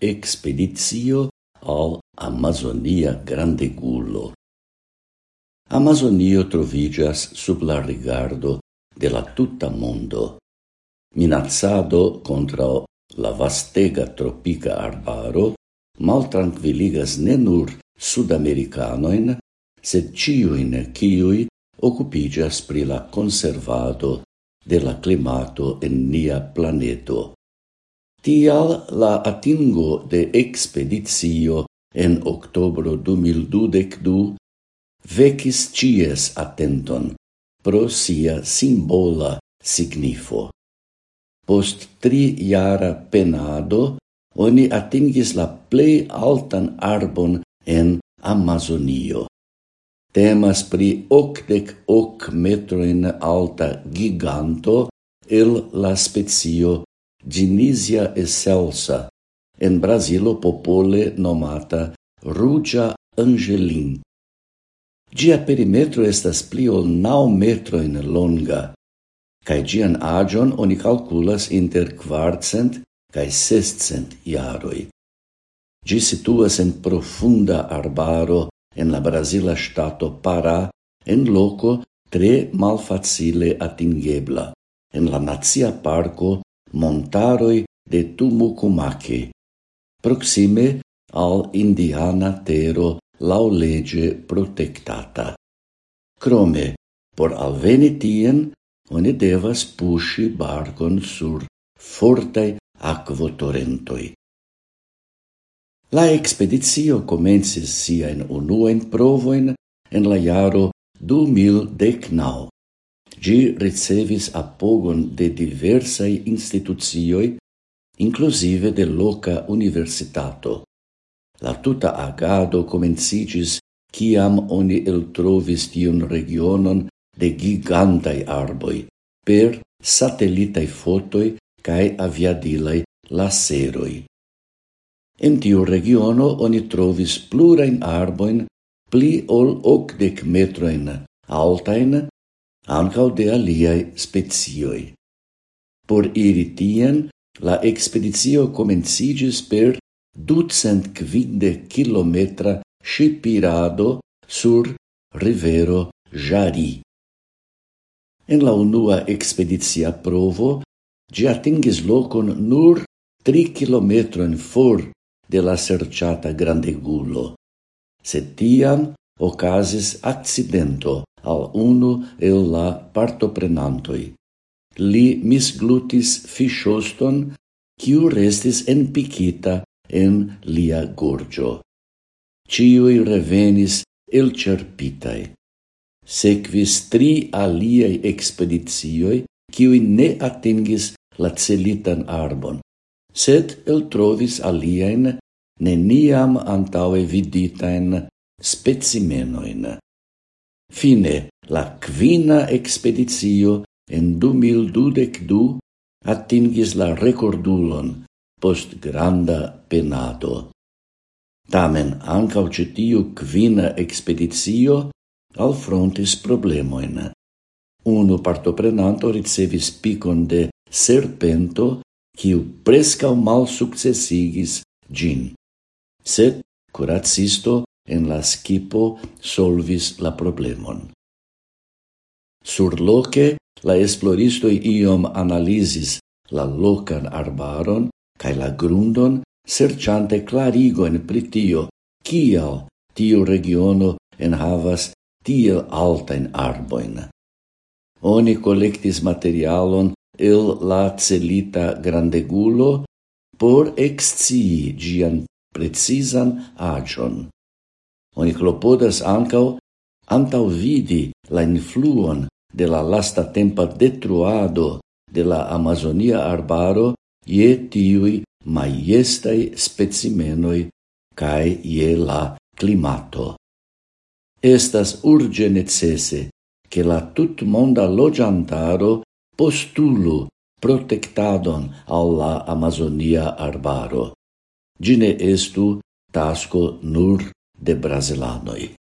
Expedizio al Amazonia Grandegulo. Amazonio trovigas sub la rigardo de la tutta mondo. Minazzado contra la vastega tropica arbaro maltranquiligas ne nur sudamericanoin, sed ciuin ciui occupigas pri la conservado de la climato en nia planeto. Tial la atingo de ekspedicio en octobro 2012 vecis cies atenton pro sia simbola signifo. Post tri jara penado oni atingis la plei altan arbon en Amazonio. Temas pri octec hoc metroin alta giganto el la spezio Ginisia excelsa, en Brasilo popole nomata Rugia Angelin. Gia perimetro estas pli ol nau metroin longa, cae gian agion oni calculas inter quartcent cae sestcent iaroi. Gi situas en profunda arbaro en la Brasila stato Pará, en loco tre malfacile atingebla, en la Nazia Parco montaroi de Tumucumaque, proxime al indiana tero laulege protectata. Crome, por alveni tien, oni devas pushi barcon sur fortai aquotorentoi. La expedizio sia in unuen provoin en la jaro du mil decnau, Gi ricevis apogon de diversai institucioi, inclusive de loca universitato. La tuta agado comencigis ciam oni el trovis tion regionon de gigantai arboi per satellitai fotoi cae aviadilai laseroi. En tiu regiono oni trovis plurain arboin pli ol ocdec metroin altain ancau de aliae spezioi. Por iri tien, la expedizio comencigis per ducent quinde kilometra shipirado sur rivero Jari. En la unua expedizia provo, gi atingis locon nur tri kilometron for de la serciata grandegulo. Se tiam ocasis accidento al uno el la partoprenantoi. Li misglutis fishoston, quiu restis enpikita en lia gorgio. Ciui revenis elĉerpitaj. Sequis tri aliei expeditioi, quiui ne atingis la celitan arbon, sed eltrovis aliein neniam antaue viditain specimenoin. Fine, la quina expedizio en 2022 atingis la recordulon post granda penado. Tamen ancau cetiu quina expedizio alfrontis problemoin. Unu partoprenanto ricevis picon de serpento quiu prescau mal successigis gin. Sed curacisto en la skipo solvis la problemon. Surloke, la esploristoj iom analizis la lokan arbaron kaj la grundon, serĉante klarigojn pri tio, kial tiu regiono enhavas tiel altajn arbojn. Oni kolektis materialon el la celita grandegulo por excii gian precisan agion. Oni clopodas ancau antau vidi la influon de la lasta tempa detruado de la Amazonia arbaro ie tiui maiestai specimenoi cae ie la climato. Estas urge necese che la tut monda loĝantaro postulu protectadon al la Amazonia arbaro. Gine estu tasco nur de Brasilanoi.